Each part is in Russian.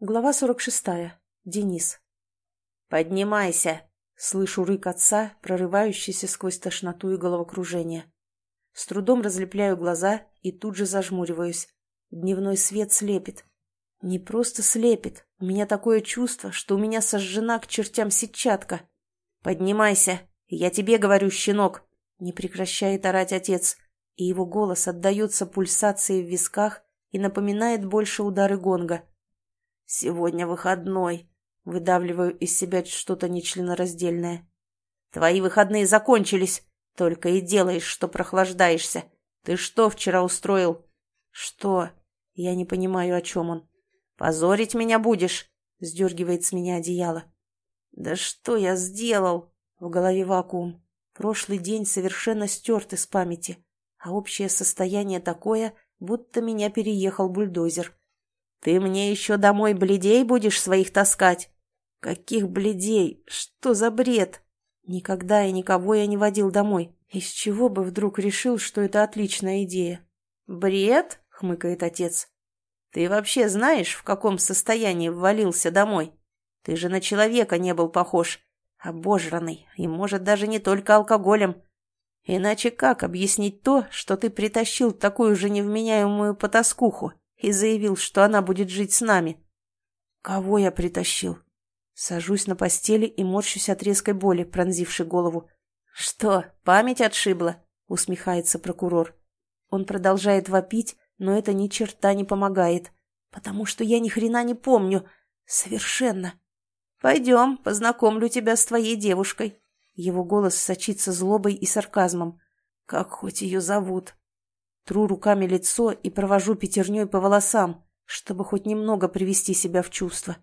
Глава 46. Денис. «Поднимайся!» — слышу рык отца, прорывающийся сквозь тошноту и головокружение. С трудом разлепляю глаза и тут же зажмуриваюсь. Дневной свет слепит. Не просто слепит. У меня такое чувство, что у меня сожжена к чертям сетчатка. «Поднимайся! Я тебе говорю, щенок!» Не прекращает орать отец, и его голос отдается пульсации в висках и напоминает больше удары гонга. «Сегодня выходной», — выдавливаю из себя что-то нечленораздельное. «Твои выходные закончились, только и делаешь, что прохлаждаешься. Ты что вчера устроил?» «Что?» Я не понимаю, о чем он. «Позорить меня будешь?» — сдергивает с меня одеяло. «Да что я сделал?» В голове вакуум. Прошлый день совершенно стерт из памяти, а общее состояние такое, будто меня переехал бульдозер. Ты мне еще домой бледей будешь своих таскать? Каких бледей? Что за бред? Никогда и никого я не водил домой. Из чего бы вдруг решил, что это отличная идея? Бред? Хмыкает отец. Ты вообще знаешь, в каком состоянии ввалился домой? Ты же на человека не был похож. Обожранный. И, может, даже не только алкоголем. Иначе как объяснить то, что ты притащил такую же невменяемую потаскуху? И заявил, что она будет жить с нами. Кого я притащил? Сажусь на постели и морщусь от резкой боли, пронзившей голову. «Что, память отшибла?» — усмехается прокурор. Он продолжает вопить, но это ни черта не помогает, потому что я ни хрена не помню. Совершенно. «Пойдем, познакомлю тебя с твоей девушкой». Его голос сочится злобой и сарказмом. «Как хоть ее зовут?» Тру руками лицо и провожу пятерней по волосам, чтобы хоть немного привести себя в чувство.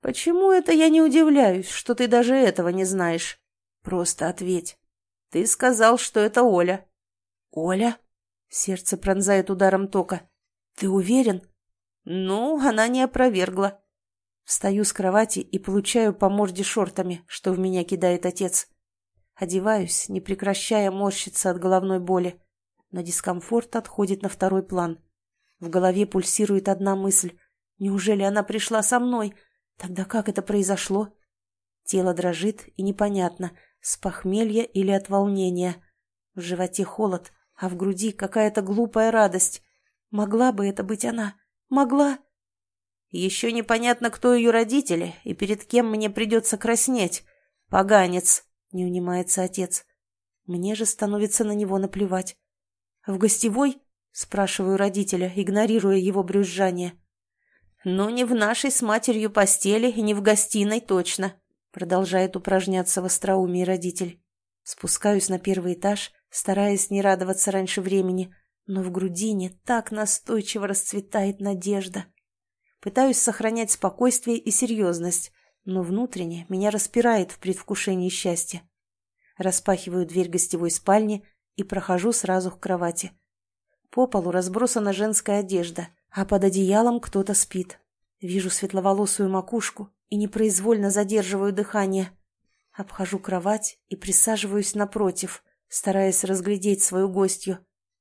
«Почему это я не удивляюсь, что ты даже этого не знаешь? Просто ответь. Ты сказал, что это Оля». «Оля?» Сердце пронзает ударом тока. «Ты уверен?» «Ну, она не опровергла». Встаю с кровати и получаю по морде шортами, что в меня кидает отец. Одеваюсь, не прекращая морщиться от головной боли но дискомфорт отходит на второй план. В голове пульсирует одна мысль. Неужели она пришла со мной? Тогда как это произошло? Тело дрожит и непонятно, с похмелья или от волнения. В животе холод, а в груди какая-то глупая радость. Могла бы это быть она? Могла? Еще непонятно, кто ее родители и перед кем мне придется краснеть. Поганец, не унимается отец. Мне же становится на него наплевать. «В гостевой?» – спрашиваю родителя, игнорируя его брюзжание. «Ну, не в нашей с матерью постели и не в гостиной точно», – продолжает упражняться в остроумии родитель. Спускаюсь на первый этаж, стараясь не радоваться раньше времени, но в грудине так настойчиво расцветает надежда. Пытаюсь сохранять спокойствие и серьезность, но внутренне меня распирает в предвкушении счастья. Распахиваю дверь гостевой спальни – и прохожу сразу к кровати. По полу разбросана женская одежда, а под одеялом кто-то спит. Вижу светловолосую макушку и непроизвольно задерживаю дыхание. Обхожу кровать и присаживаюсь напротив, стараясь разглядеть свою гостью.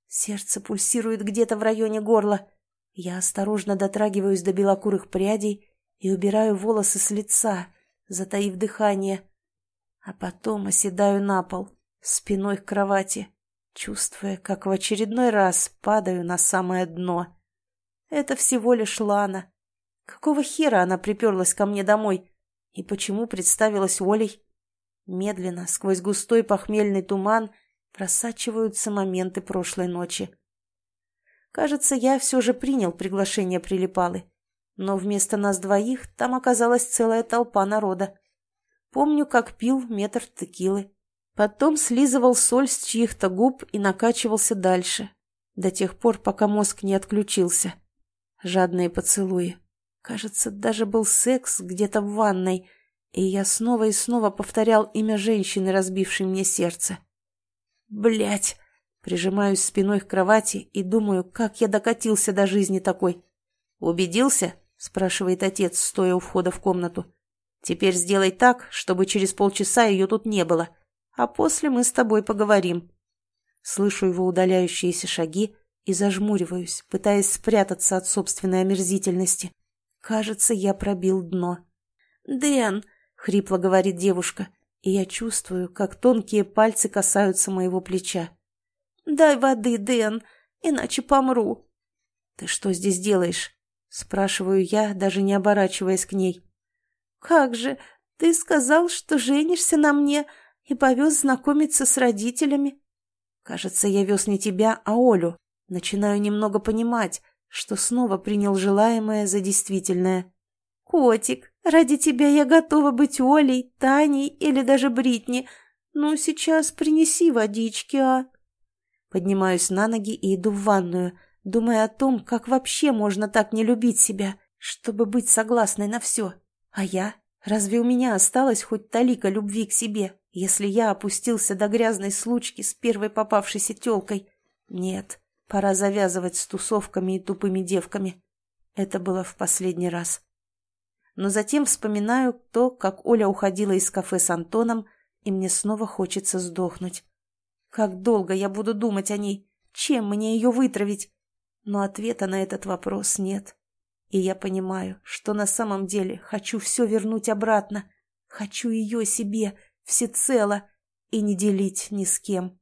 Сердце пульсирует где-то в районе горла. Я осторожно дотрагиваюсь до белокурых прядей и убираю волосы с лица, затаив дыхание. А потом оседаю на пол, спиной к кровати чувствуя, как в очередной раз падаю на самое дно. Это всего лишь Лана. Какого хера она приперлась ко мне домой? И почему представилась Олей? Медленно, сквозь густой похмельный туман, просачиваются моменты прошлой ночи. Кажется, я все же принял приглашение Прилипалы. Но вместо нас двоих там оказалась целая толпа народа. Помню, как пил метр текилы. Потом слизывал соль с чьих-то губ и накачивался дальше, до тех пор, пока мозг не отключился. Жадные поцелуи. Кажется, даже был секс где-то в ванной, и я снова и снова повторял имя женщины, разбившей мне сердце. Блять! Прижимаюсь спиной к кровати и думаю, как я докатился до жизни такой. «Убедился?» – спрашивает отец, стоя у входа в комнату. «Теперь сделай так, чтобы через полчаса ее тут не было а после мы с тобой поговорим». Слышу его удаляющиеся шаги и зажмуриваюсь, пытаясь спрятаться от собственной омерзительности. Кажется, я пробил дно. «Дэн!» — хрипло говорит девушка, и я чувствую, как тонкие пальцы касаются моего плеча. «Дай воды, Дэн, иначе помру». «Ты что здесь делаешь?» — спрашиваю я, даже не оборачиваясь к ней. «Как же, ты сказал, что женишься на мне и повез знакомиться с родителями». «Кажется, я вез не тебя, а Олю. Начинаю немного понимать, что снова принял желаемое за действительное. «Котик, ради тебя я готова быть Олей, Таней или даже Бритни. Ну, сейчас принеси водички, а...» Поднимаюсь на ноги и иду в ванную, думая о том, как вообще можно так не любить себя, чтобы быть согласной на все. А я? Разве у меня осталось хоть талика любви к себе, если я опустился до грязной случки с первой попавшейся телкой? Нет, пора завязывать с тусовками и тупыми девками. Это было в последний раз. Но затем вспоминаю то, как Оля уходила из кафе с Антоном, и мне снова хочется сдохнуть. Как долго я буду думать о ней? Чем мне ее вытравить? Но ответа на этот вопрос нет. И я понимаю, что на самом деле хочу все вернуть обратно. Хочу ее себе, всецело, и не делить ни с кем.